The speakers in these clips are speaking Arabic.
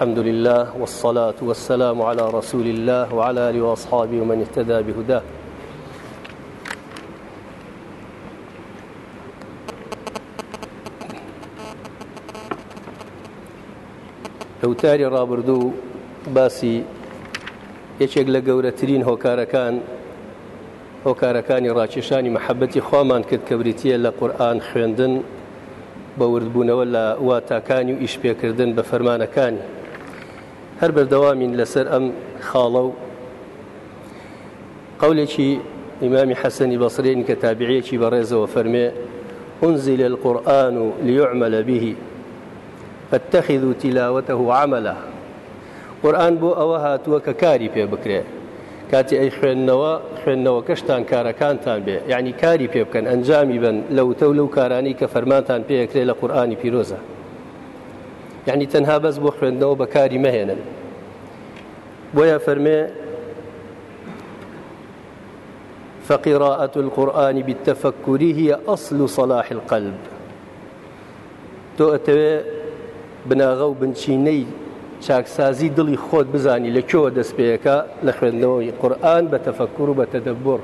الحمد لله والصلاة والسلام على رسول الله وعلى آله وأصحابه ومن اهتدى بهداه. ئەوتاری ڕابردوو باسی یەکێک لە گەورەترین هۆکارەکان هۆکارەکانی ڕاکێشانی محەبەتی خوامان کرد کە بریتە لە قورآن خوێندن بە وردبوونەوە لە واتاکانی و ئیشپێکردن بە فەرمانەکانی هەر بەردەوامین لەسەر ئەم خاڵە و قولێکی ئیمامی حەسەنی بەسرێن کە تابعەیەکی بەڕێزەوە أنزل القرآن ليعمل به فاتخذوا تلاوته عملا. قورآن بۆ ئەوە هاتووە کە کاری پێ بکرێ. کاتی ئەی خوێندنەوە خوێندنەوە کەشتان کارەکانتان بێ. یعنی کاری پێ بکەن ئەنجامی بن لەوتە و لەو کارانی کە فەرمانتان پێەکرێ لە قورآانی پیرۆزە. یعنی تەنها بەس بۆ خوێندنەوە بە کاری مەهێنن. بۆیە فەرمێ فقراءة القرآن بالتفكر هي أصل صلاح القلب. تو أتوي بناغە و بنچینەی چاکسازی دڵی خۆت لە کێوە دەست پێەکە لە خوێندنەوەی قورآن بە تەفەکر و بە تەدەبڕ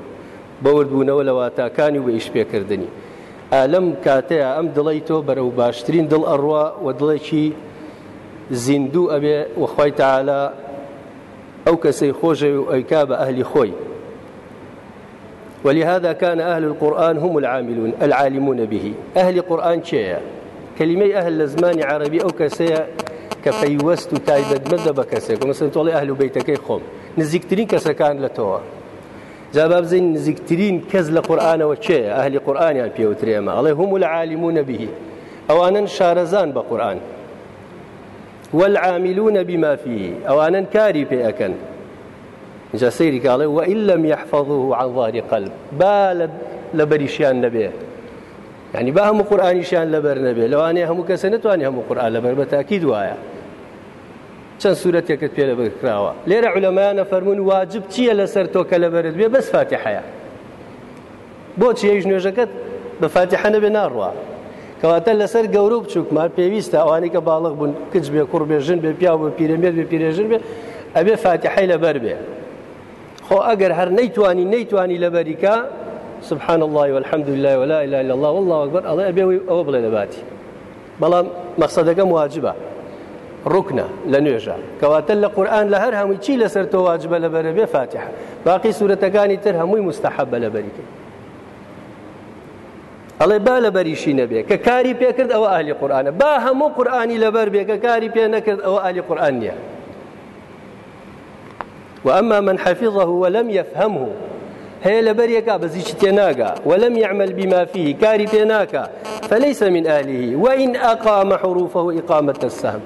بەوردبوونەوە لە واتاکانی و بە ئیش پێکردنی. ئالم کاتەیە ئەم دڵی تۆ بەرەو باشترین زیندوو ئەبێ وەخوای تەعالا ئەو کەسەی خۆشەوی و ئەهلی خۆی. ولهذا كان أهل القرآن هم العاملون العالمون به. أهل قرآن شيئا كلمەی ئەهل لە زمانی عربی ئەو کەسەیە کە پەیوەست و تایبەتمەدە بە کەسێک. مەسن تۆڵی ئەهل و بیتەکەی خۆم. نزیکترین کەسەکان لە تۆوە جابا بزین نزیکترین کەس لە قورآانەوە چێ ئەهلی قورآانیان پێوترێمە. ئەڵێ هم العالمون به. ئەوانن شارەزان بە قورآن والعاملون بما فيه. کاری پێ ئەەکەن جا سەیری کاڵێ وئن لم يحفظوه عن ظهر قلب. با لە بەریشیان نەبێ يعني با هەموو قورآانیشیان لەبەر نەبێ لەوانەیە هەموو کەسە نتوانانی هەموو قورآان لەبەر بە تاکید وایە چەند سوورەتێکت پێ لەبەر کراوە لێرە علەمایانە فەرموون واجب چییە لەسەر تۆ کە لەبەرت بێ بەس فاتحەیە بۆچی هیچ نوێژەکەت بە فاتحە نەبێ کەواتە لەسەر گەورە بچووکمان پێویستە ئەوانی کە باڵغ بوون کچ بێ کوڕ بێژن بێ پیا بە پیرەمێت بێ پیرێژن بێ ئەبێ فاتحەی لەبەر بێ. خۆ ئەگەر هەر نەیتوانی نەیتوانی لەبەریکە سبحان الله والحمد لله ولا إله إلا الله والله أكبر الله أو بلا نباتي بەڵام مەقصدەکەم واجبە ڕوکنە لە نوێژە. کەواتە لە قورآن لە هەر هەمووی چی لەسەر تۆ واجبە لە بەرە بێ فاتحە باقی سوورەتەکانی تر هەمووی مستحب بە لە بەریکە ئەڵێ با لە بەریشی نەبێ کە کاری پێکرد ئەوە ئەهلی قورئانە با هەموو لەبەر بێ کە کاری پێ نەکرد ئەوە ئەهلی قورئان نییە وأما من حفظه ولم يفهمه هەیە لەبەرێکا بەزیچ تێناگا ولم يعمل بما فيه کاری پێناکا فليس من أهله وإن أقام حروفه إقامة السهم.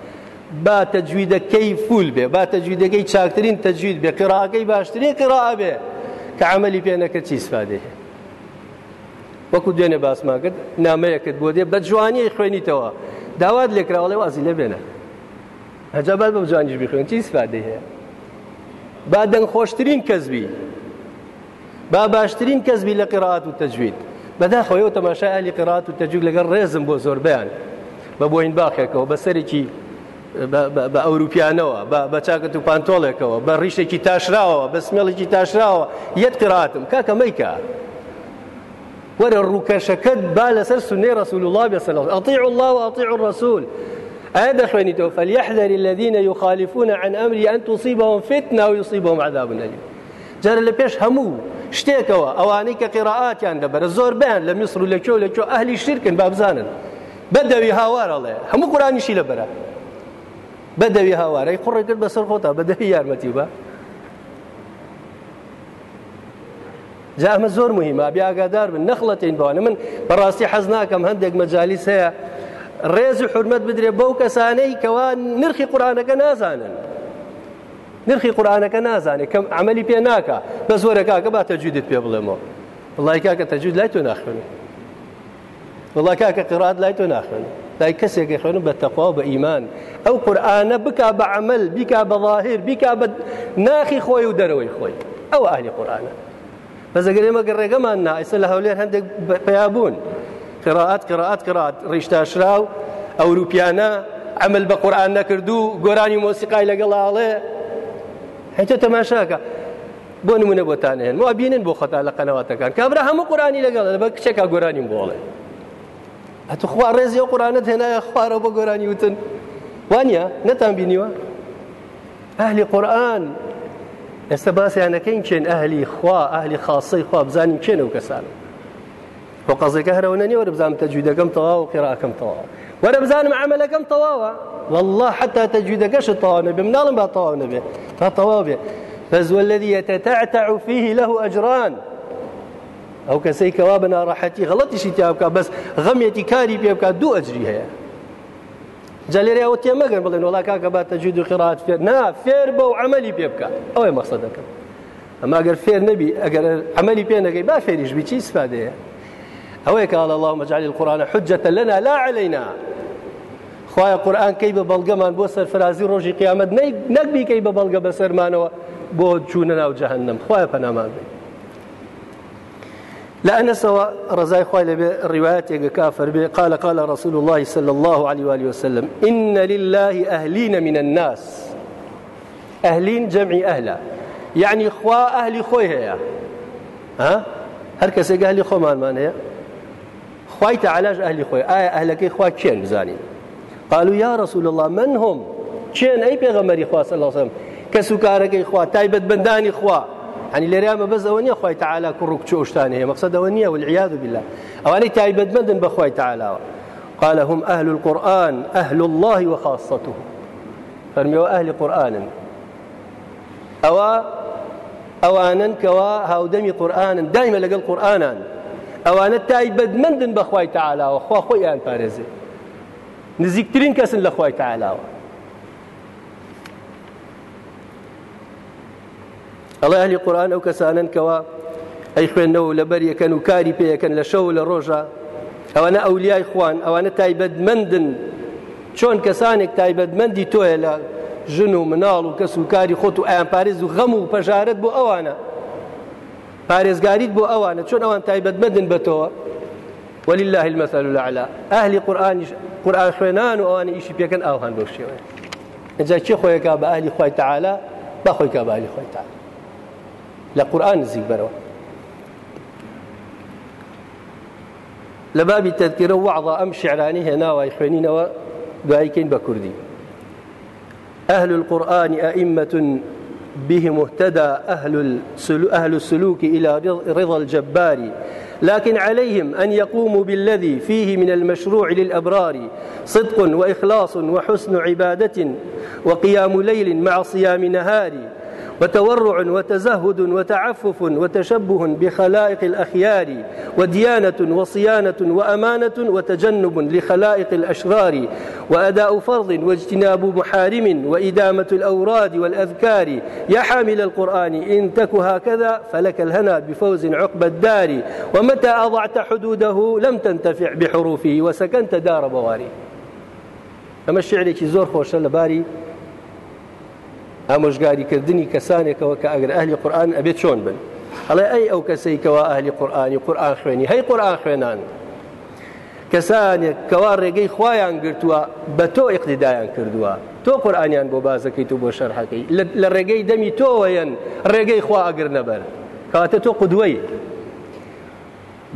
با تجویدەکەی فول بێ با تەجویدەکەی چاکترین تەجوید بێ قراەکەی باشترین قراء بێ کە عملی پێ نەکرد چی استفادێ وەکو دوێنێ باسمان کرد نامەیەکرد بۆ دێ بە جوانی خوێنیتەوە. داوات لێکراوەڵێ وازی لە بێنە. هەجابات بە جوانیش بخوێن چی سفادێ هەیە؟ با دەنگ خۆشترین کەسبی با باشترین کەسبی لە قراات و تەجوید. بەداخەوەی تەماشای ئەلی قراات و تەجوود لەگەڵ ڕێزم بۆ زۆر بیان بە بۆین باخێکەوە بە سەرێکی بە ئەوروپیانەوە بە چاکەت و پانتۆڵێکەوە بە ڕیشێکی تاشراوە بە سمێڵێکی تاشراوە یەت قراتم کاکە مەیکە وەرە ڕووکەشەکەت با لەسەر ڕسول الله بێسەڵ ئەطیع الله وأطيع الرسول. ئایا دەخوێنیتەوە فليحذر الذين يخالفون عن أمري أن تصيبهم فتنة ويصيبهم عذاب أليم. جارە لە پێش هەموو شتێکەوە ئەوانەی کە قیراعاتیان دەبەرە زۆر بیان لە میسر و لە کێو لە کێو ئەهلی شرکن با بزانن بەدەوی هاوارەڵێ هەموو قورانیشی لەبەرە بەدەوی هاوارەی قوڕی کرد بەسەر خۆتا بەدەوی یارمەتی بە جا ئەمە زۆر مهمە بیاگادار بن نەخڵەتین بەوانە من بەڕاستی حەز ناکەم هەندێک مەجالیس هەیە ڕێز و حرمەت بدرێ بەو کەسانەی کەوا نرخی قورانەکە نازانن نرخی قورآانەکە نازانێت کەم عملی پێ ناکە بە زۆرە کاکە با تەجوودت پێ بڵێمەوە وڵی کاکە تەجوود لای تۆ ناخوێنی وڵی کاکە قڕات لای تۆ ناخوێن لای کەسێکی خوێن بە تەخوا و بە ئیمان ئەو قورآانە بک بە عمل بیکا بە ظاهر بیکا بە ناخی خۆی و دەرەوەی خۆی ئەو ئاهلی قورآانە بەزەگەرێمە گەڕێگەمان نائسە لە هەولێر هەندێک قراءات قراءات قراءات. ڕیشتاشراو ئەوروپیانە عمل بە قورآان نەکردو گۆرانی مۆسیقای لەگەڵاڵێ هەتە تەماشاکە بۆ نمونە بۆتان هێن وا بینن بۆ خەتا لە قەنەواتەکان کابرا هەموو قورانی لەگەڵ بە کچێکا گۆرانی بۆڵێ هەتو خوا ڕێزی و قورانت هێنایە خوارە بۆ گۆرانی وتن وانە نەتان بینیوە ئەهلی قورآن ئێستا باسییانەکەین چێن ئەهلی خوا ئەهلی خاصەی خوا بزانین چێنە و کەسان. بۆ قەزەکە هەرەوە نەنی وەرە بزانم تەجویدەکەم تەواو و قێراکەم تەواو. وەرە بزانم عملەکەم تەواوە. والله حتى تجویدەکەشت تەواو نەبێ مناڵم با تەواو نەبێ تا تەواو بێ. فهو الذي يتتعتع فيه له أجران. ئەو کەسەی کەوا بە ناڕەحەتی غڵەتیشی تیا بکە بەس غەمێتی کاری پێ بکات دوو ئەجری جالێری ئەوە تێمەگەن بڵێن وڵا کاکە با تەجود و قڕات فێر نا فێر بە و عملی پێ بکات ئەوەی مەقصدەکەم ئەمە ئەگەر فێر نەبی ئەگەر عملی پێ نەگەی با فێریش بی چی ئەوەیە کە اللهم اجعل القرآن حجة لنا لا علينا. خوایە قورآن کەی بە بەڵگەمان بۆ سەرفرازی ڕۆژی قیامەت نەکبی کەی بە بەڵگە بەسەرمانەوە بۆ چوونە ناو جەهنم پەنامان بێ لا أنسوا رزاي خوالي الروايات كافر به قال قال رسول الله صلى الله عليه وآله وسلم إن لله أهلين من الناس. أهلين جمع أهلا. يعني خوا أهلي خوي هي ها؟ هر کەسێک ئەهلی خۆمانمان هەیە خی تعالاش ئەهلی خۆی ئایا ئەهلەکەی خوا کێن بزانین قالوا يا رسول الله من هم؟ چێن ئەی پێغەمەری خوا صلی الله عليه وسلم؟ کە سوکارەکەی خوا؟ تایبەت بەندانی خوا؟ هەنی لێرامە بەس ئەوە نیە خی تعالا کوڕک چۆشتان هەیە مەقصد ئەوە نییە والعیاذ بالله. ئەوانەی تایبەتمەندن بەخوای تعالاوە قال هم أهل القرآن أهل الله وخاصته. فرميوا أهل قرآن. أو أوانا كوا هاودمي قرآن دائما لقى قرآنا أوانا تايبد مندن بخواي تعالى؟ وخوا خويا بارزي نزيكترين كسن لخواي تعالى. ئەڵێ ئەهلی قورآن ئەو کەسانن کەەوە ئەی خوێندنەوە لە بەریەکەن و کاری پێیەکەن لە شەو لە ڕۆژە ئەوانە ئەولیای خوان ئەوانە تایبەتمەندن چۆن کەسانێک تایبەتمەندی تۆیە لە ژن و مناڵ و کەس و کاری خۆت و ئایان پارێز و غەم و پەژارت بۆ ئەوانە پارێزگاریت بۆ ئەوانە چۆن ئەوان تایبەتمەندن ولله المثل الأعلى. أهل قرآن قرآن خوێنان و ئەوانە ئیشی پێکەن ئاوهان بۆ شێوە اینجا چی خۆیەکە بە ئەهلی خۆی تعالا بەخۆیکە بە ئەهلی خۆی تعالا لە قورآن نزیک بەرەوە لە بابی تذکرە وعظە ئەم شعرانی هێناوای کوردی أهل القرآن أئمة بهم اهتدى أهل, أهل السلوك إلى رضا الجبار. لكن عليهم أن يقوموا بالذي فيه من المشروع للأبرار صدق وإخلاص وحسن عبادة وقيام ليل مع صيام نهار. وتورع وتزهد وتعفف وتشبه بخلائق الأخيار وديانة وصيانة وأمانة وتجنب لخلائق الأشرار وأداء فرض واجتناب محارم وإدامة الأوراد والأذكار. يا حامل القرآن إن تك هكذا فلك الهنا بفوز عقب الدار. ومتى أضعت حدوده لم تنتفع بحروفه وسكنت دار بواري. ئەمە شعرێکی زۆر خۆشە لەباری ئامۆژگاریکردنی کەسانێکەوە کە ئەگەر ئەهلی قورآن ئەبێت چۆن بن. ئەڵێ ئەی ئەو کەسەی کەوا ئەهلی قورآانی قورآان خوێنی. هەی قورآان خوێنان. کەسانێک کەوا ڕێگەی خۆیان گرتووە بە تۆ ئیقتیدایان کردووە. تۆ قورآانیان بۆ بازەکەیت و بۆ شەرحەکەی لە ڕێگەی دەمی تۆوەیەن ڕێگەی خوا ئەگەر نەبەر. کاتە تۆ قودوەی.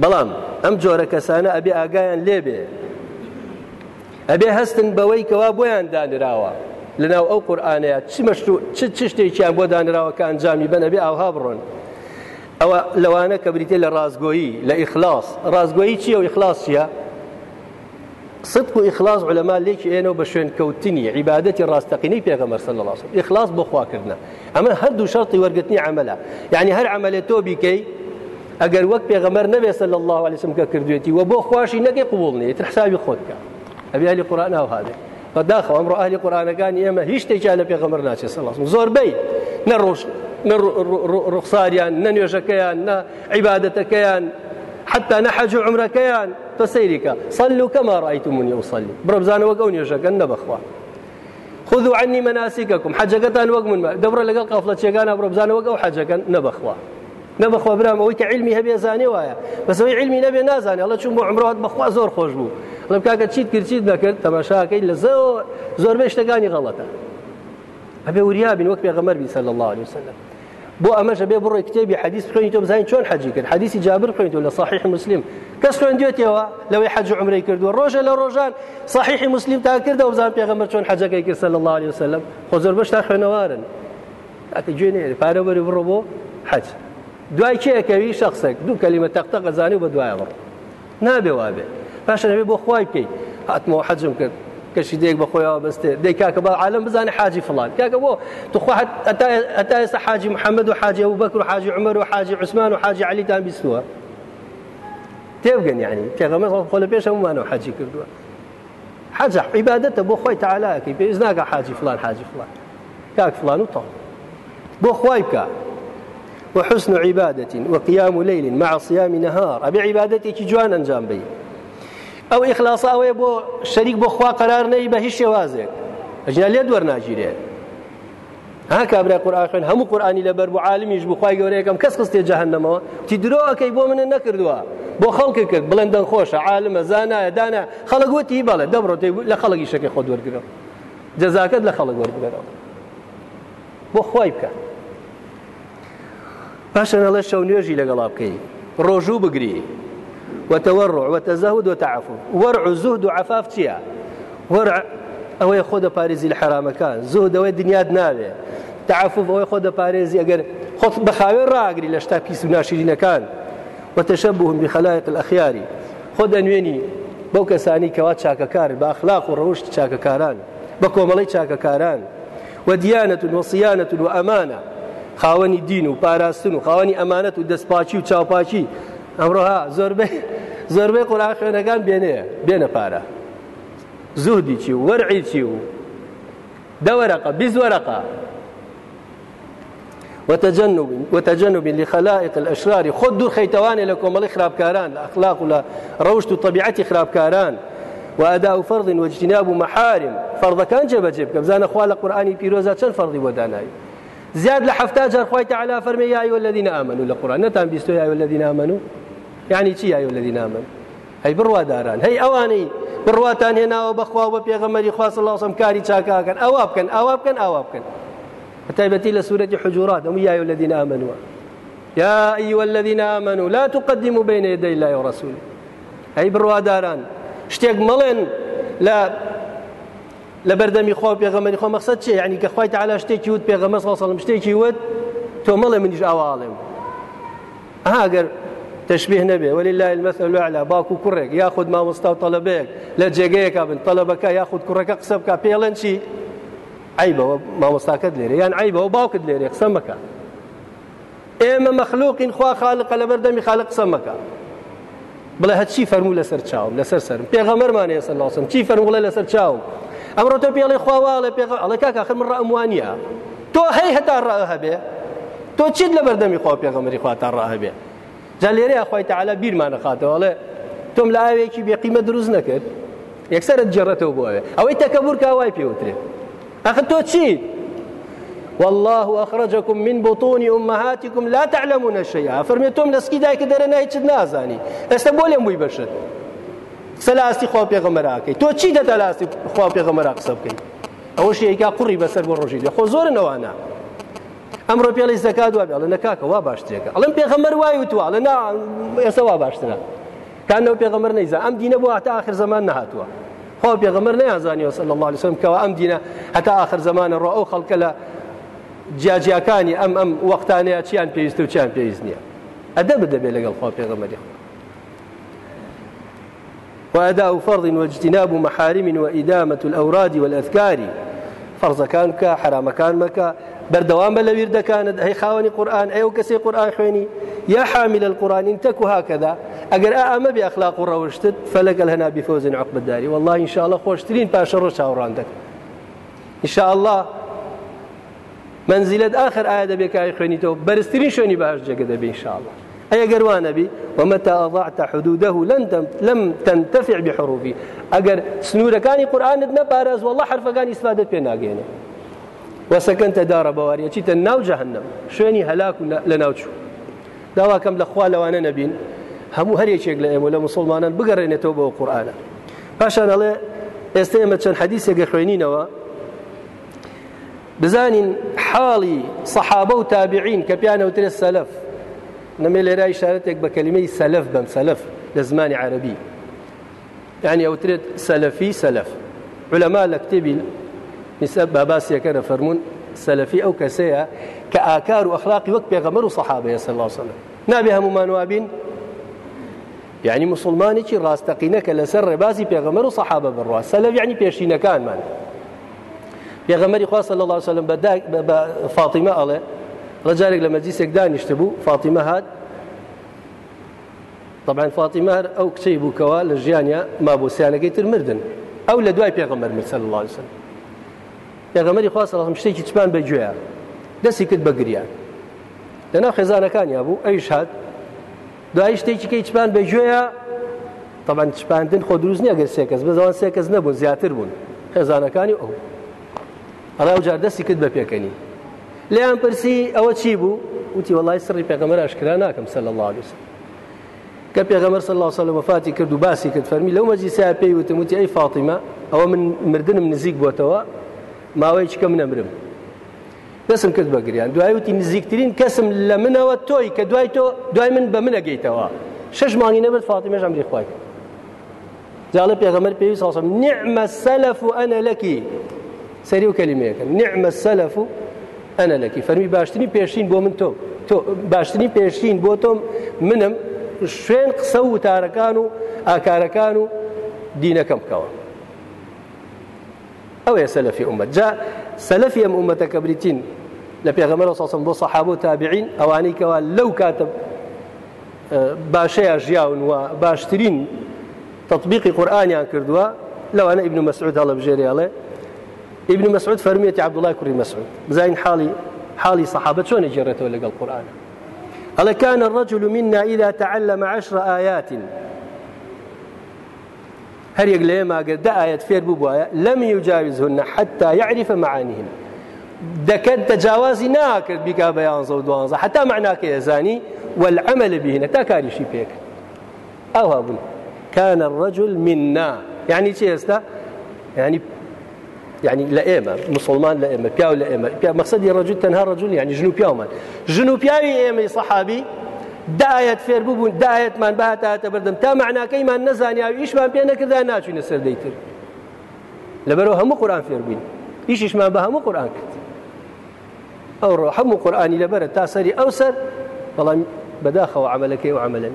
بەڵام ئەم جۆرە کەسانە ئەبێ ئاگایان لێبێ ئەبێ هەستن بەوەی کەوا بۆیان دانراوە. لەناو ئەو قورآانەیە چ شتێکیان بۆ دانراوە کە ئەنجامی بنەبێ ئاها بڕۆن؟ ئەوە لەوانە کە بریتێ لە ڕازگۆیی لە ئیخلاص. ڕازگۆیی چییە و ئیخلاص چیە؟ صدق و ئیخلاص علەما لێکی ئێنەوە بە شوێن کەوتنی عیبادەتی ڕاستەقینەی پێغەمەر صلی الله عليه ئیخلاص بۆ خواکردنە. ئەمە هەردوو شەرطی وەرگرتنی عملە. یعنی هەر عملێت تۆ بیکەی ئەگەر وەک پێغەمەر نەبێ صلی الله عليه وسلم کە کردوێتی و بۆ خواشی نەگەی قبول نیە تر حسابی خۆت بکە ئەبی بەداخە ئەمڕۆ ئاهلی قورآانەکانی ئێمە هیچ شتێکیان لە پێغەمەر ناچێت سەڵاس زۆربەی نەڕۆژ ڕوخساریان نە نوێژەکەیان نە عیبادەتەکەیان حتى نحج عمرەکەیان تۆ سەیریکە صلوا كما رأيتموني أصلي. بربزانە وەک ئەو نوێژەکەن نەبخوا خذوا عني مناسككم. حجەکەتان وەک من دەبڕە لەگەڵ قافلە چێگانە بربزانە وەک ئەو نەبخوا برام کە علمی هەبێ زانێ وایە. بەسەوەی علمی نەبێ نازانێ ئەڵە چون بۆ عمرات بەخوا زۆر خۆش بوو. ڵم کاکە چیت کرد چیت نەکرد تەماشاکەی لە زۆر زۆربەی شتەکانی غەڵەتە. ئەبێ وریابین وەک پێغەمەر بی صلی الله عليه وسلم. بۆ ئەمەش بێ بڕۆی کتێبی حدیث بخوێنی تۆ بزانین چۆن حەجی کرد. حدیثی جابر بخوێنیتەوە لە صحیح مسلم. کەس خوێندوێتەوە لەوەی حەج عمرەی کردووە. ڕۆژە لە ڕۆژان صحیح مسلم تا کردەوە بزان پێغەمبەر چۆن حەجەکەی کرد صلی الله عليه وسلم. خۆ زۆر بەش تا ئەکە گوێنێ پارە وەری بڕۆ بۆ حەج. دوای کێکەوی شخصێک؟ دوو کەلیمە تەختە قەزانی و بە دوای بڕ. نابێ وابێ. پاشە نەبێ بۆ خوای بکەیت. هاتمەوە حەجم کرد. کەشی دێک بەخۆیەوە بەستێ دەی کاکە بە عالم بزانێ حاجی فلان. کاکە بۆ تخوا ئەتا ئێستا حاجی محەممەد و حاجی و بەکر و حاجی عمر و حاجی عوسمان و حاجی علیتان بیستووە. تێبگەن یعنی. پێغەمە خۆ لە پێش هەمومانەوە حاجی کردووە. حاجە عیبادەتە بۆ خۆی تعالاکەی پێویست ناکە حاجی فلان حاجی فلان. كاك فلان وطن بو خوايبك وحسن عبادة وقيام ليل مع صيام نهار. أبي عبادتك جوان أنجام بي. ئەو ئیخلاسا ئەوەیە بۆ شەریک بۆ خوا قرار نەی بە هیچ شێوازێک ئەژنا لێ دوەرناگیرێ ها کابرا قورآن خوێن هەموو قورآانی لەبەر بۆ عالمیش بخوای گەورەیەکەم کەس خستێ جەهەنەمەوە تی درۆەکەی بۆ منە نەکردووە بۆ خەڵکی کرد بڵندەن خۆشە عالمە زانایە دانا. خەڵک وتی بەڵێ دەبڕۆ لە خەڵکی شەکەی خۆ دوەرگرە جەزاکەت لە خەڵک وەرگرەوە بۆ نەڵێ شەو نوێژی لەگەڵا بکەی ڕۆژوو بگری. وتورع وتزهد وتعفف ورع زهد وعفاف چییە؟ ورع ئەوەی خۆ دە پارێزی لە حرامەکان. زۆ دەوەی دنیاد ناوێ تعفف ئەوەی خۆ دە پارێزی ئەگەر خۆت بەخاوێ ڕاگری لە شتا پیس و ناشرینەکان. وتەشەبهم بخەلایق الأخيار خۆ دەنوێنی بەو کەسانی کەوا چاکەکار بە ئەخلاق و ڕەوشت چاکەکاران بە کۆمەڵی چاکەکاران. ودیانەت و وەسیانەت و ئەمانە. خاوەنی دین و پاراستن و خاوەنی ئەمانەت و دەستپاچی و چاوپاچی. ئەمڕۆها زۆربەی زۆربەی قوڵا خوێنەکان بێنەیە بێنە پارە زوودی چی و وەرعی چی و دەوەرەقە بیست وتجنب وتجنب لخلائق الأشرار. خود دور خيتواني لكم الله كاران الاخلاق ولا روشت طبيعتي خراب كاران واداء فرض واجتناب محارم. فرض كان جب جب كبزان اخوال القران بيروزا كان فرض وداناي زياد لحفتا جار خوي تعالى فرمي يا أيها الذين آمنوا القران نتام بيستو يا أيها الذين آمنوا. يعني چی یا الذين آمنوا؟ هەی بڕواداران هەی ئەوانەی بڕواتان هێناوە بەخوا بە پێغەمەری خواست الله وسلم کاری چاکاکەن ئەوا بکەن ئاوا بکەن ئاوا بکەن بتایبەتی لە سورة حجورات. ئەم یا الذين آمنوا. يا أيها الذين آمنوا لا تقدموا بين يدي الله ورسوله. هەی بڕواداران شتێک مەڵێن لە لە بەردەمی خۆ پێغەمەری خۆ مەقصد چێ یعنی کە خوای تعالی شتێکی وت پێغەمە صلی الله علیه و شتێکی وت تۆ مەڵێ منیش ئاواڵێم ئەگەر تشبيه نبي ولله المثل الأعلى باكو كرك ياخذ ما مستوى طلبك لا جيجيك ابن طلبك ياخذ كرك قسبك بيلن شي عيبه ما مستاكد ليري يعني عيبه وباوكد ليري قسمك ئێمە مەخلوقین خوا خالق لە بەردەمی خالق قسەمەکە بڵێ هەچی فەرمو لەسەر چاوم لەسەر سرم. پێغەمەرمانەیە سەر لاسم چی فەرموڵە لەسەر چاوم ئەمڕۆ تۆ پێڵی خواواڵێ پێغ ئەڵێ کاکە خم ڕەموانە تۆ هەی هەتا ڕە هەبێ تۆ چیت لە بەردەمی خوا پێغەمەری خوا تا ڕە هەبێ جا لێرە خۆی تعالا بیرمانە خاتەوەڵێ تۆم لە ئاوێکی بێقیمە دروست نەکرد یەکسرت جێڕێتەوە بۆەوێ ئەوەی تەکەبور کاوای پێوترێ ئەخ تۆ چی والله أخرجكم من بطون أمهاتكم لا تعلمون شيئا. فرمي توم لسكي دايك درنا هيك نازاني. استبولم بوي بشر سلاستی خوا پێغەمەراکەی تۆ چی دەدا لاستی خوا پێغەمەرا قسە بکەیت ئەوە شەیەکا قوڕی بەسەر بۆ ڕۆژی خۆ زۆرنەوەوانە ئەمڕۆ پێڵی زەکات وابێ ئەڵە نەکاکە وا باشترێکە ئەڵم پێغەمەر وای وتووە لە نا ئێستا وا باشترە کانەوە پێغەمەر نەیزا ئەم دینە بۆ هەتا آخر زمان نهاتووە خۆ پێغەمەر نەیانزانیەوە صلی الله عليه وسلم کەوا ئەم دینە هەتا آخر زمانە ڕۆ ئەو خەڵکە لە جیاجیەکانی ئەم ئەم وەختانەیە چیان پێویست چیان پێویست نییە ئەدە بدەبێت لەگەڵ خۆ پێغەمەری وأداء فرض واجتناب محارم وإدامة الأوراد والأذكار. فرض كان كحرام كان مكا بەردەوام بە لە ویردەکانت هەی خاوەنی قورآن ئەو کەسی قورآن خوێنی یا حامل القرآن إن تكو هكذا. ئەمە بێ ئەخلاق و ڕەوشتت فەلەکە هەنا بفوز عقب الداري. والله إن شاء الله ڕۆژ چاوەڕان دەکەن إن شاء الله منزلت آخر آية دەبێت کای خوێنیتەوە بەرزترین شوێنی باش جێگە دەبێ إن شاء الله. ئەگە گەروانە بی ومتى أضعت حدوده لن لم تنتفع بحروفه ئەگەر سنوورەکانی قورآانت نەپارێز والله حرفەکانی ئیسفادت پێ ناگەێنێ وسەکەنتە دارە بەوارە چیتە ناو جەهنم شوێنی هەلاک لە ناوچوو داواکەم لە خوا لەوانە نەبین هەموو هەرێکێک لە ئێمە لە مسلمانان بگەڕێنێتەوە بۆ قورآانە پاشان ئەڵێ ئێستا ئێمە چەند حەدیسێکە خوێنینەوە بزانین حاڵی سەحابە و تابعین کە پیانەوترێت سەلف شارەتێک بە کەلیمەی سەلف بەم سەلف لە زمانی عربی يعني ئەوترێت سەلفی سەلف علەما لە کتێبی نسب باباسیەکە نەفەرمونون سەلفی ئەو کەسەیە کە ئاکار و ئەخلاقی وەک پێغەمەر و سەحابەیە سەڵ الله وسلم. نابێ هەمومان وابین يعني مسلمانێکی ڕاستەقینەکە لەسەر ڕێبازی پێغەمەر و سەحابە بڕوا سەلف یعنی پێشینەکانمان پێغەمەری خوا صلی الله وسلم بە فاطمە ئەڵێ ڕجارێک لە مەجلیسێک دانیشتە بوو فاطمە هات. طبعا فاطمە هەر ئەو کچەی بووکەوە لە ژیانیا مابۆسییانەکەی تر مردن. ئەو لە دوای پێغەمەر الله عليه وسلم. پێغەمەری خوا صلی الله عليه وسلم شتێکی چپان بەگوێیە دەستی کرد بە گریان. لەناو خێزانەکانیا بوو ئەویش هات. دوای شتێکی کەی چپان بەگوێیە طبعا چپاندن خۆ دروست نییە گەر سێکەس بەزەوان سێکەس نەبوون زیاتر بوون. خێزانەکانی ئەو. ئەڵا جار دەستی کرد بە پێکەنی. لیان پرسی ئەوە چی بوو وتی وڵی سڕی پێغەمەر ئاشکرا ناکەم سەل الله وسلم. کە پێغەمەر صلی الله وسلم وفاتی کرد و باسی کرد فەرمی لەو مەجلیسا پێی وتم وتی ئەی فاتیمە ئەوە من مردنم نزیک بۆتەوە ماوەی چکە منەمرم دەسم کرد بە گریان دوای وتی نزیکترین کەسم لە منەوە تۆی کە دوای تۆ دوای من بە منەگەیتەوە شش مانگی نەبێت فاتیمەش ئەمری خوای جاڵە پێغەمەر پێوی ساسم نعمە سەلف و ئەنە لەکی سەری و کەلیمەیەکە نعمە سەلف و ئەنە لەکی فەرمی باشترین پێشین بۆ من تۆ تۆ باشترین پێشین بۆ تۆم منم شوێن قسە و وتارەکان و ئاکارەکان و دینەکەم بکەوە ئەوەیە سەلفی ئومەت جا سەلفی ئەم ئومەتەکە بریتین لە پێغەمەرە ساسم بۆ سەحاب و تابعین ئەوانەی کەوا لەو کاتە باشەیە ژیاون و باشترین تطبیقی قورآانیان کردووە لەوانە ئیبن مەسعود هەڵە بژێریاڵێ ابن مسعود فرميتي عبد الله كري مسعود. بزين حالي حالي صحابة شون جرته لقى القرآن؟ قال كان الرجل منا إذا تعلم عشر آيات. هل يقول ما قال ده آية فير بوايا لم يجاوزهن حتى يعرف معانيهن. دكت تجاوزي ناكر بك بيان صوت وانصا حتى معناك يا زاني والعمل بهن. تاكاري شي بيك. أو كان الرجل منا. يعني شيء يعني يعني لا إيمة مسلمان لا إيمة بياو لا إيمة مقصدي الرجل تنهى الرجل يعني جنو بياو من جنو بياوي إيمة صحابي بوبون دايت من بهتا تبردم. تا معنى كي ما نزاني أو إيش ما بينا كذا ناچو نسر ديتر. لبرو هم قرآن فير بين. إيش إيش ما بهم قرآن كت. أو روح هم قرآني لبرد تاسري أوسر والله بداخة وعملك وعملا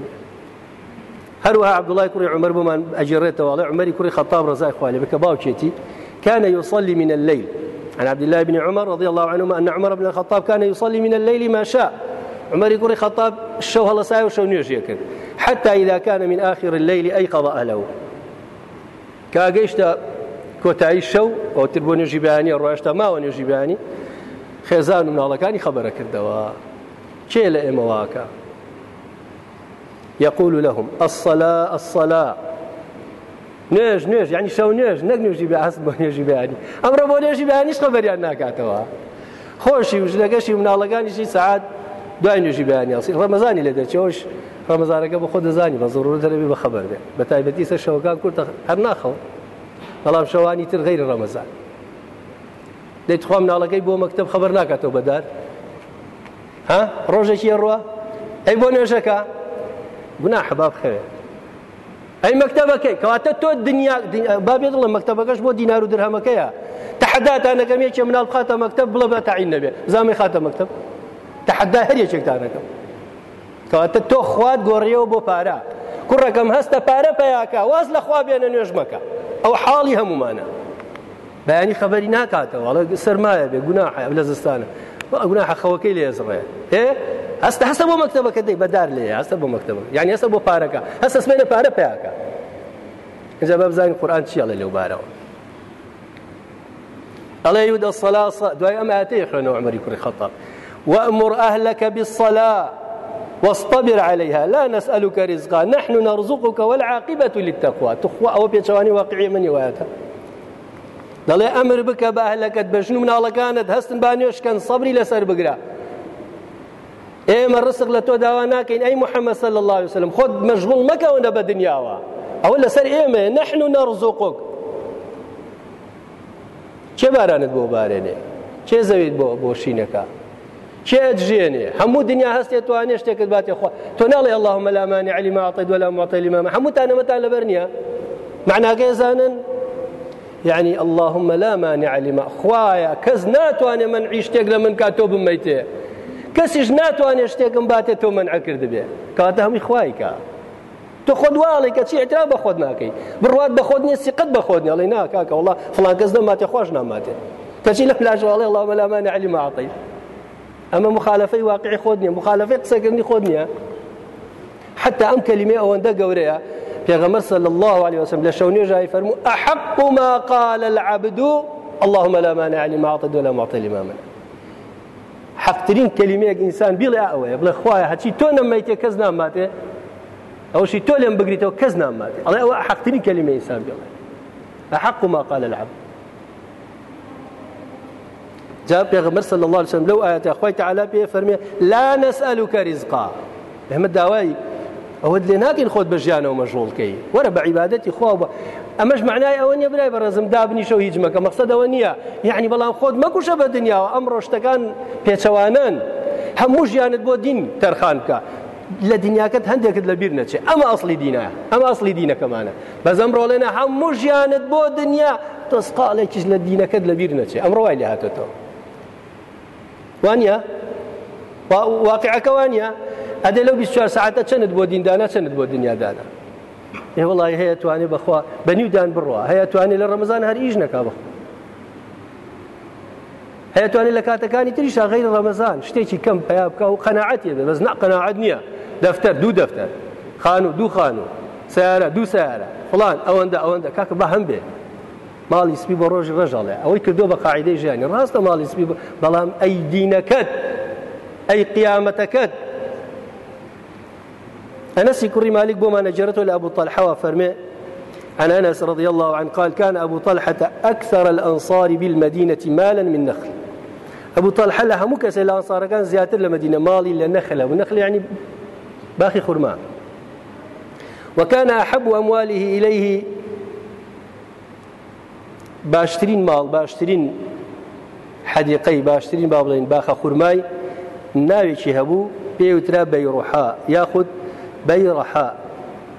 هروها عبد الله كري عمر بمان أجريته والله. عمر كري خطاب رزاق خوالي بك باوشيتي كان يصلي من الليل. عن عبد الله بن عمر رضي الله عنهما أن عمر بن الخطاب كان يصلي من الليل ما شاء. عمر يقول خطاب الشو هلا ساعة وشو نيوش يكن. حتى إذا كان من آخر الليل أيقظ أهله كاقيشتا الشو أو تربون يجيباني الروايشتا ما ون يجيباني خێزان و مناڵەکانی خبرە کردەوە چێ لە ئێمەواکە يقول لهم الصلاة الصلاة. نوێژ نوێژ ینی شەو نوێژ نەک نوێژی بە هەست بۆ نوێژی بیانی ئەمڕۆ بۆ نوێژی بیانیش خەبەریان ناکاتەوە خۆشی وژلەگەشی مناڵەکانیشی سعات دوای نوێژی بیانیاسی ڕەمەزانی لە دەرچەوەش ڕەمەزارەکە بە خۆ دەزانی بە زۆر دەرەبی بە خەبەر بێ بە تایبەتی سەر شەوەکان کورتە هەر ناخەوە بەڵام شەوانی تر غیری ڕەمەزان دەیت خوا مناڵەکەی بۆ مەکتب خەبەر ناکاتەوە بەدار ها؟ ڕۆژێکی ڕوە ئەی بۆ نوێژەکە گونا حباب خەوێ ئەی مەکتتەبەکەی کەواتە تۆ دنیا بابێت لە مەکتتەبەکەش بۆ دینار و درهەمەکەیە تحداتانەکەم یەکێ منال خاتە مەکتب بڵە بە تاعین نەبێ زامی خاتە مەکتب تحدا هەر یەکێکتانەکەم کەواتە تۆ خوات گۆڕیەوە بۆ پارە کوڕەکەم هەستە پارە پیاکە واز لە خوا بێنە نوێژمەکە ئەو حاڵی هەمومانە بەیانی خەبەری ناکاتەوە ئەڵە سەرمایە بێ گوناحە لە زستانە گوناحە خەوەکەی لێ زڕێ هێ هەستە هەستە بۆ مەکتتەبەکە دەی بەدار لێ هەستە بۆ مەکتتەبە یعنی هەستە بۆ پارەکە هەستە سمێنە پارە پیاکە اینجا بەبزانین قورآن چیاڵە لەو بارەوە ئەڵێ يود الصلاة دوای ئەم ئاتەیە خوێنەوە عمەری کوڕی خەتاب وأمر أهلك بالصلاة واصطبر عليها. لا نسألك رزقا. نحن نرزقك والعاقبة للتقوى. تخوى أو بيتشواني واقعي من يواتا دەڵێ ئەمر بکە بە هەلەکەت بەژن مناڵەکانت هەستن نوێشکەن سەبری لەسەر بگرە ئێمە ڕسق لە تۆ داوا ناکەین ئەی محەممەد صلی الله عليه وسلم خۆت مەشغوڵ مەکەونە بە دنیاوە ئەوە لەسەر ئێمە نحن نەڕزۆقۆک چێ بارانت بۆ بارێنێ چێ زەویت بۆ بۆشینەکە چێ ئەجێنێ هەموو دنیا هەستێت توانێ شتێکت باتێ خوا تۆ اللهم لا مانع لما أعطيت ولا هەموو تانەمەتان لەبەر نییە معناکە زانن يعني اللهم لا مانع لما خوايا کەس ناتوانێ من عیشتێک لە من کات تۆ بمەیتێ کەسیش ناتوانێت شتێکم باتێت تۆ منع کرد بێ. کاتە هەمی خوایکە. تۆ خۆدواڵی کە چی اعترا بە خۆت ناکەی. بڕوات بە خۆت نیە سیقت بە خۆت نیڵی ناکاکە وڵا فڵان کەس دەماتێ خۆش ناماتێ. کەچی لە پلاژواڵی الله مەلامان علی معطی ئەمە مخالفەی واقعی خۆت نییە مخالفەی قسەکردنی خۆت نییە حتى ئەم کەلیمێ ئەوەندە گەورەیە. پێغەمەر صلى الله عليه وسلم لە شەو نوێژایی فەرموو أحق ما قال العبد اللهم لا مانع لما أعطيت ولا معطي لما منع حەقترین کەلیمەیەک ئینسان بیڵێ ئەوەیە بڵێ خوایە هەچی تۆ نەمەیتێ کەس ناماتێ ئەوشی تۆ لێم بگریتەوە کەس ناماتێ ئەڵێ ئەوە حەقترین کەلیمە ئینسان بڵێ أحق ما قال العبد. جاء پیغمبر صلى الله عليه وسلم لو آيات أخوي تعالى بيه فرمي لا نسألك رزقا. احمد داوای ئەوە لێ ناکەین خۆت بە ژیانەوە مەژۆڵکەی وەرە بە عیباەتی خوا بە ئەمەش معنای ئەوە نیە برای بەڕێزم دابنیشە و هیچ مەکە مەقصدەوە نییە یعنی بەڵام خۆت مەکوشە بە دنیاوە ئەم ڕۆشتەکان پێچەوانن هەموو ژیانت بۆ دین تەرخان بکە لە دنیاکەت هەندێکت لە بیر نەچێ ئەمە ئەاصلی دینە ئەمە ئەاصلی دینەکەمانە بەزەم ڕۆڵێنە هەموو ژیانت بۆ دنیا تەسقالێکیش لە دینەکەت لە بیر نەچێ ئەمڕۆ وای لێ هاتێتەوە وانە واقعەکە وانە ئەدە لەو 24 ساعتە چەند بۆ دیندانە چەند بۆ دنیادانە ئێ وڵی هەیە توانێ بخوا بەنیودان بڕوە هەیە توانێت لە ڕەمەزان هەر ئیش نەکا بخ هەیە توانێت لە کاتەکانی تریشا غیر ڕەمەزان شتێکی کەم پیا بکە و قەنەعەتێ بە بەس نەقەنەعەت نییە. دەفتەر دوو دەفتەر. خان و دوو خان و سیارە دوو سیارە. فڵان ئەوەندە ئەوەندە. کاکە بە هەم بێ. ماڵی سپی بە ڕۆژی ڕژەڵێ ئەوەی کردو بە قاعدەی ژیانی. ڕاستە ماڵی سپی بەڵام ئەی دینەکەت ئەی قیامەتەکەت. أنس كري مالك بوما نجرته لأبو طلحة وفرمي عن أنس رضي الله عنه قال كان أبو طلحة أكثر الأنصار بالمدينة مالا من نخل. أبو طلحة لها مكس الأنصار كان زيادة لمدينة مالي لنخلة والنخل يعني باخي خرمان. وكان أحب أمواله إليه باشترين مال باشترين حديقي باشترين بابلين باخ خرماي. ناوي هبو بيوترا بيروحا ياخذ بيرحاء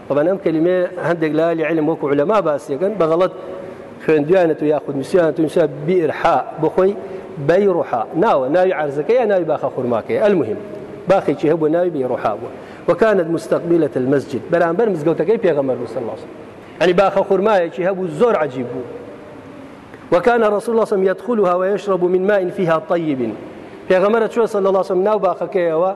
طبعا ئەم کلمێ هەندێک لا لعلم وەکو علەما باسیەکەن بەغڵەت خوێندویانێت و یاخود نووسیانێت و نووسا بیرحا بخۆی بەیڕحا ناوە ناوی عرزەکەی ناوی باخە خورماکەی المهم باخێکی هەبوو ناوی بیڕحا بووە وكانت مستقبلة المسجد. برامبر مزگەوتەکەی پێغەمەر عليه وسلم. يعني باخە خورمایەکی هەبوو زۆر عجیب بوو وكان رسول الله صلى الله عليه وسلم يدخلها ويشرب من ماء فيها طيب. پێغەمەرە چوە صلى الله عليه وسلم ناو باخەکەیەوە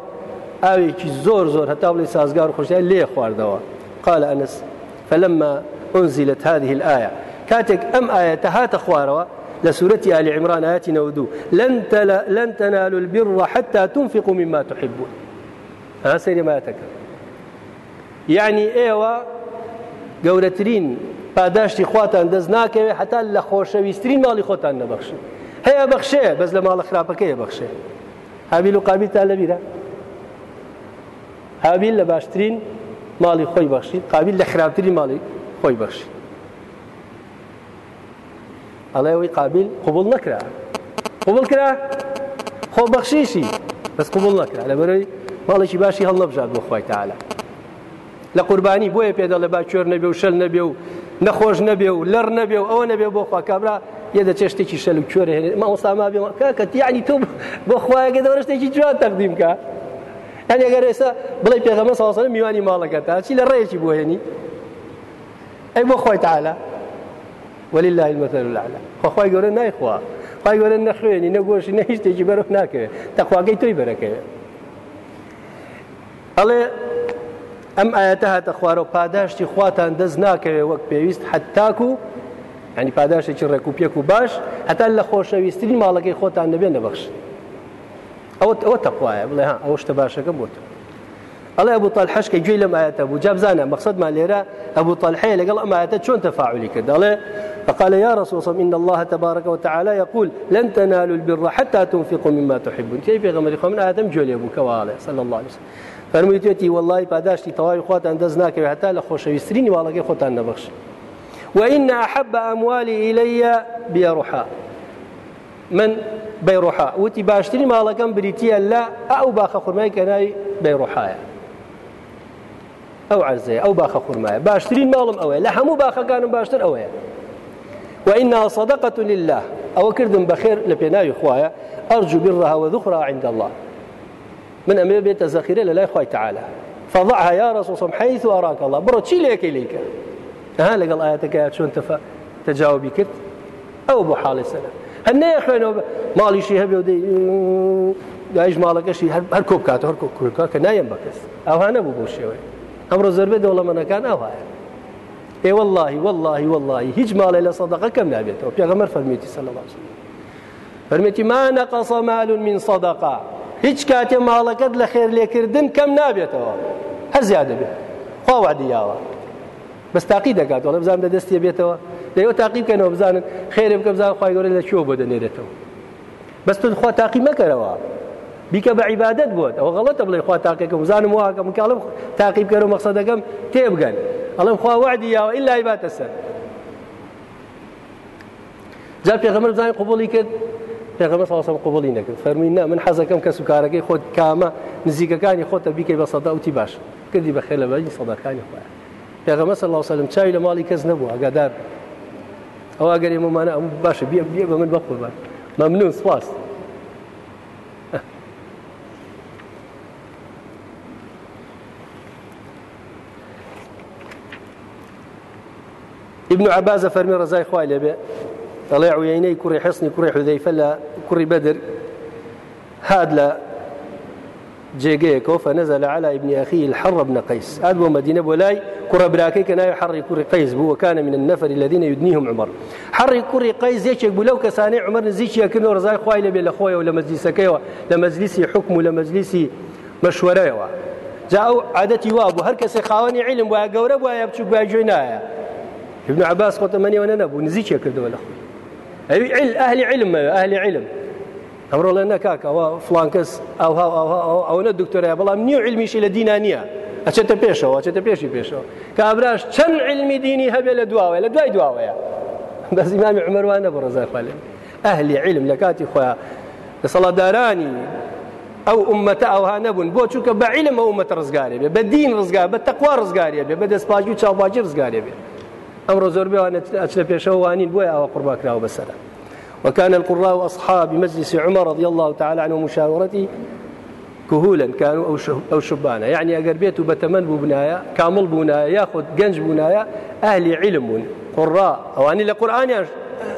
ئاوێکی زۆر زۆر هەتا بڵی سازگار خۆشیان لێ خواردەوە قال أنس فلما أنزلت هذه الآية كاتك أم آية هات خواروا لسورة آل عمران آيات نودو. لن, تل... لن تنالوا البر حتى تنفقوا مما تحبون. ها سيري ما يتكر يعني ئێوە گەورەترین پاداشتی خواتان دەست ناکەوێت حتا لە خۆشەویستترین ماڵی خۆتان نەبەخشن هەیە بەخشێ بەس لە ماڵە خراپەکەی بەخشێ هابیل و قابیتان لەبیرە هابیل لە باشترین ماڵی خۆی بەخشی قابل لە خراپترین ماڵی خۆی بەخشی. ئەڵێ ئەوەی قابل قوبول نەکرا. قوبول کرا؟ خۆ بەخشیشی بەس قوبول نەکرا. لە بەرەوەی ماڵێکی باشی هەڵ نەبژات بۆ خۆی تعالی لە قوربانی بۆیە پێدەڵێ با کوێر نەبێ و شەل نەبێ و نەخۆش نەبێ و لەر نەبێ و ئەوە نەبێ بۆ خوا. کابرا یەدە چێشتێکی شەل و کوێر هێنێ. ماوەساما بێ کاکە یعنی تۆ بۆ خوایەکە دەوەشتێکی جوان تەقدیم کە هەن ئەگەر ئێستا بڵێ پێغەمە ساوسە میوانی ماڵەکە تا چی لە ڕێکی بۆ هێنی ئەی بۆ خۆی تعالا ولله المثل الأعلى. خۆخوای گەورە نایخوا. خی گەورە نەخوێنی نەگۆشی نە هیچ شتێکی بەرەو ناکەوێت تەخواگەی تۆی بەرەکەوێت ئەڵێ ئەم ئاەتە هاتە خوارە و پاداشتی خواتان دەست ناکەوێت وەک پێویست حتاکو ینی پاداشتێکی ڕێک و و باش هەتا لە خۆشەویستترین ماڵەکەی خۆتان دەبێن نەبەخشن ئەوە ئەوە تەخوایە بڵێ ها ئەوە شتە باشەکە بۆت ئەڵێ ئەبوو تەلحشکە گوێی لەم ئاەتە بوو جابزانە مەقصد مان لێرە ئەبوو تەلحەیە لەگەڵ ئەم ئاەتە چۆن تەفاعلی کرد دەڵێ فقال يا رسول الله إن الله تبارك وتعالى يقول لن تنالوا البر حتى تنفقوا مما تحبون. كيف يغمر من آدم جولي أبو كواله صلى الله عليه وسلم. فرميتي والله خۆتان دەست ناکەوێت هەتا لە خۆشەویستترینی واڵەکەی خۆتان نەبخش وإن أحب أموالي إلي بيروحا. من؟ بيروحا. وتي باشتري مالكم بريتيا لا أو باخ خرماي كناي بيروحايا. أو عزية أو باخ خرماي باشترين مالم أوي لا همو باخ كانوا باشتر أوي وإنها صدقة لله. أو كردم بخير لبناي خوايا. أرجو برها وذخرها عند الله. من أمير بيت الزخيرة لا إخوة تعالى. فضعها يا رسول الله حيث أراك الله. برو شي ليك إليك؟ ها لقال آياتك آيات شون تفا تجاوبي كرت؟ أو أبو حال السلام. هەنێ خوێنەوە ماڵیشی هەبێ و دایش ماڵەکەشی هەر کۆ بکاتە هەر کوورکە کە نایم بەکەس ئەوها نەبوو بۆ شێوەی ئەمڕۆ زەربێ دەوڵەمەنەکان ئەوهایە ئێ واللهی واللهی واللهی هیچ ماڵی لە سەدەقە کەم نابێتەوە پێغەمەر الله فەرمێتی ما نقص مال من صدقة. هیچ کاتێ ماڵەکەت لە خێر لێکردن کەم نابێتەوە هەر زیادە بێت خوا وعدیاوە بەس تاقی دەکات وڵە بزانام لە دەستی بێتەوە دەیەوە تاقی بکەنەوە بزانن خێرە بکە بزان خی گەورە لە چۆ بۆ دەنێرێتەوە بەس تو خوا تاقی مەکەرەوە بیکە بە عیبادت بووت ئەوە غڵەتە بڵێ خوا تاقیەکە بزانم واکە مکڵم تاقی بکەر و مەقصدەکەم تێبگەن ئەڵم خوا وعدی یاوە ئللا عیباتە سەر جا پێغەمبەر بزانین قبولی کرد پێغەمبەر سەڵسەم قبولی نەکرد نه من حەزەکەم کە سوکارەکەی خۆت کامە نزیکەکانی خۆتە بیکەی بە سەدا وتی باش. کردی بە خێلە بەی سەداکانی خۆیان پێغەمە سەڵ وسلم چاوی لە ماڵی کەس نەبوو ئەگادار ئەو ئەگەری ممانە ئەم باشە بێ بێ بە من بەقوربان مەمنون سواست ابن عباس فرمي رزاي خوای لێبێ دەڵێ عوێنەی کوڕی حسنی کوڕی حودەیفە لە کوڕی بەدر هاد لە جێگەیەکەوە فنزل على ابن أخيه الحر بن قيس. هذا هو مدينة بولاي. كرة براكي كان يحري كرة قيس. هو وكان من النفر الذين يدنيهم عمر. حري كرة قيس يشك بلو كساني عمر نزيش يكنو رزاي خوي لبي لخويا ولا مجلس كيوا. لمجلسي حكم ولا مجلسي مشورة جاءوا عادتي وابو هر كسي خاوني علم. ويا قورب ويا بتشوف ويا جوينايا. ابن عباس وأنا نبو نزيش يكردو ولا خوي أهل علم. أهل علم. ئەمڕۆ لە نەکاکەوە فلانکەس ئەوها ئەوە دکتۆرای بەڵام نیو علمیشی لە دینا نییە. ئەچێتە پێشەوە چێتە پێشی پێشەوە. کابراش چەند علمی دینی هەبێ لە دواوەیە لە دوای دواوەیە. بەس ئیمامی عمەروانە بە ڕزای خالێن ئەهلی علم لە کاتی خۆیان. لە سەڵاتدارانی ئەو ئومەتە ئەوها نەبوون. بۆ چووکە بە علم ئەو ئومەت ڕزگارێ بێ بە دین ڕزگار بە تەقوا ڕزگاریە بێ بە دەستپاژی و چاوباجی ڕزگارێ بێ. ئەمڕۆ زۆر بێوانە ئەچ لە پێشەوە وانین بۆی ئەوە قڕباکراوە بەسەرە. وكان القراء أصحاب مجلس عمر رضي الله تعالى عنه ومشاورته كهولا كانوا أو شبانا. يعني أقر بيته بتمن بنايا كامل بنايا ياخذ جنج بنايا أهل علم قراء. أو أني لقرآن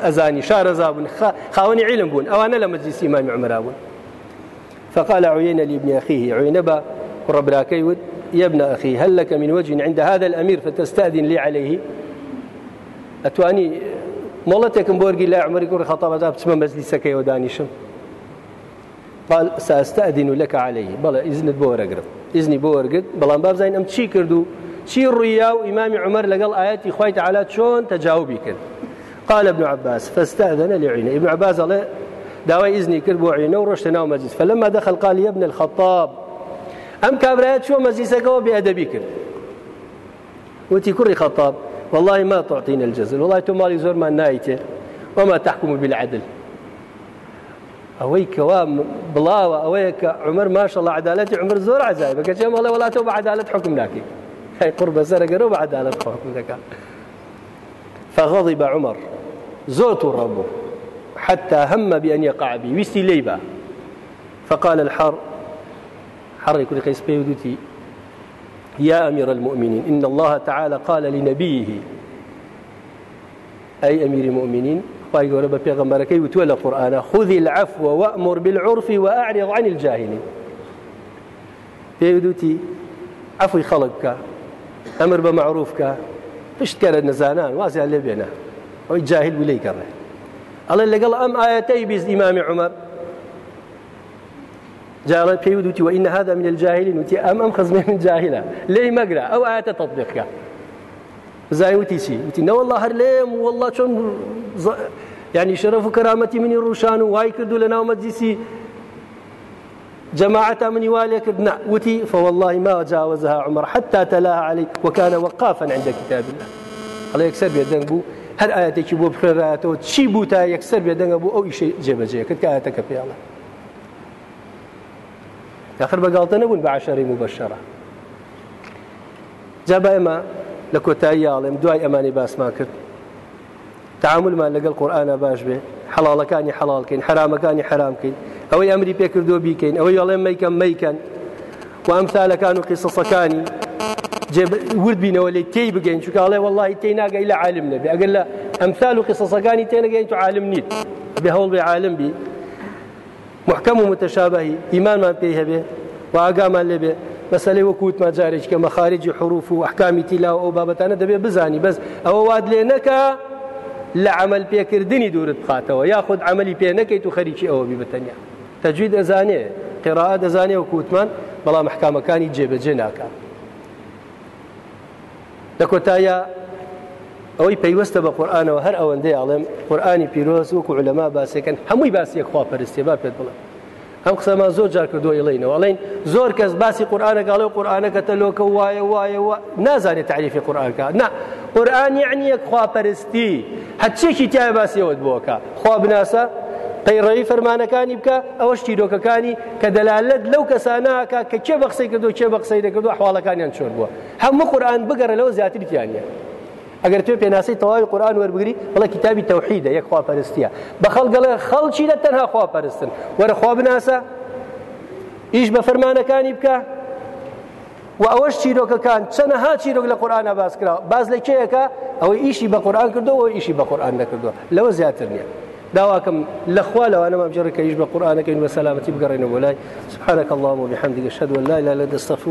أزاني. شار زابن خاوني علم بون. أو أنا لمجلس إمام عمر أبون فقال عيينة لابن أخيه. عينبا قرب راكيود يا ابن أخي هل لك من وجه عند هذا الأمير فتستأذن لي عليه؟ أتواني مۆڵەتێکم بۆرگی لا عمەری کوڕی خەتابەدا بچمە مەزلیسەکەیەوە دانیشم. قال سأستأذن لك عليه. بەڵێ ئیزنت بۆ وەرەگرم ئیزنی بۆ وەرگرت بەڵام بابزین ئەم چی کرد و چی ڕوویا و ئیمامی عمر لەگەڵ ئاەتی خی تعالا چۆن تەجاوبی کرد؟ قال ابن عباس فاستأذن لعينه ابن عباس الله داوای إذني كرب وعينه ورشت ناو مجلس. فلما دخل قال يا ابن الخطاب أم كابرات شو مجلسك بأدبي كرد وتي كري خطاب والله ما تعطينا الجزل والله تو مالي زور ما نايته وما تحكم بالعدل. ئەوەی کەوا بڵاوە ئەوەیە کە عمر ماشەڵ عدالەتی عمر زۆر عزای بەکە چێ مەڵێ وڵاتەوە بە عدالت حکم ناکەی هەی قڕ بەسەرەگەرەوە بە عدالت حکم دەکات فغضب عمر. زۆر ڕبوو حتى هم بأن يقع بي. ويستي ليبا. فقال الحر حر يكون قيس بيودتي. يا أمير المؤمنين إن الله تعالى قال لنبيه أي أمير المؤمنين گەورە بە پێغەمبەرەکەی وتووە لە قورآانە خذی العفو وأمر بالعرف وأعرض عن الجاهلين. خەڵک بکە ئەمر بە معروفکە پشتکەرە نەزانان وازیان لێ بێنە ئەوی جاهل ولی کەڕێ ئەڵێ لەگەڵ ئەم ئاەتەی بیست ئیمامی عمر؟ جارە پێی وإن هذا من الجاهلين وتی ئەم ئەم خزمێ من جاهلە لێی مەگرە ئەو ئاەتە تطبیقکە زای وتی چی وتی نەوەله هەر لێم والله چۆن يعني شرف و کەرامەتی منی ڕوشان و وای کردو جماعة من يواليك ابن وتي فوالله ما جاوزها عمر حتى تلاها علي وكان وقافا عند كتاب الله. الله يكسر بيدن بو. هر آياتك بو بخيراته تشي بو تا يكسر بيدن بو أو شيء جيب جيه كتك آياتك في الله. آخر بقالتنا نبون بعشرة مبشرة. جابا إما لكوتايا علم دواي أماني باس ما كرت. تعامل ما لقى القرآن باش به. حلال كان حلال كين حرام كان حرام كين. أو أمري بيكردو بيكين أو يلا ميكن ميكن. وأمثال كانوا قصص كاني. جيب ورد بينا ولا تي بقين. شو قال؟ والله تينا إلى عالم نبي أقول له أمثال قصص كاني تينا جاي عالم نيت محکەم و متەشابهی ئیمانمان پێی هەبێ و ئاگامان لێبێ. مەسلەی وەکووتمە جارێک کە مەخارجی حروف و حکامی تیلاوە ئەو بابەتانە دەبێ بزانی. بەس ئەوە واد لێ نەکە لە عمل پێکردنی دوورت بخاتەوە یاخود عملی پێ نەکەیت و خەریکی ئەوە بیبتەنیا تەجوید ئەزانێ قێراعە دەزانێ وەکووتمان بەڵام حکامەکانی جێبەجێ ناکات لە کۆتایە ئەوەی پەیوەستە بە قورآانەوە هەر ئەوەندەی ئاڵێم قورآانی پیرۆز وەکو لەما باسەکەن هەمووی باسیەک خوا پەرستێ با پێت بڵێ ئەم قسەمان زۆر جار کردو ئەڵێنەوە ئەڵێن زۆر کەس باسی قورآانەکەڵێ قورآانەکە تەلۆکە وایە وایە نازانێت تعریفی قورآانکە نا قورآن یعنی یەک خواپەرستی هەچێکی تای باسیەوەت بۆکە خوا بناسە پەیڕەوی فەرمانەکانی بکە ئەوەش چیرۆکەکانی کە دەلالت لەو کەسانەکە کە کێ بە قسەی کردو کێ بە قسەی دەکردو حواڵەکانیان چۆر بووە هەموو قورآن بگەڕە لەوە زیاتریتیانە ئەگەر توێ پێناسی تەواوی قورآن وەربگری بەڵە کتابی تەوحیدە یەک خواپەرستیە بە خەڵگەڵە خەڵکی لە تەنها خواپەرستن وەرە خوا بناسە ئیش بە فەرمانەکانی بکە و ئەوەش چیرۆکەکان چەنەها چیرۆک لە قورآانە باس کرا باز لە کێیەکە ئەوەی ئیشی بە قورآان کردەوە ئیشی بە قورآان نەکردووە لەوە زیاتر نییە داواکەم لەخوا لەوانە مامجرڕ کە ئیش بە قورآانەکەین بە سەلامەتی بگەڕێنەوە لای سبحانك اللهم وبحمدك اشهد ان لا الا انت استغفرك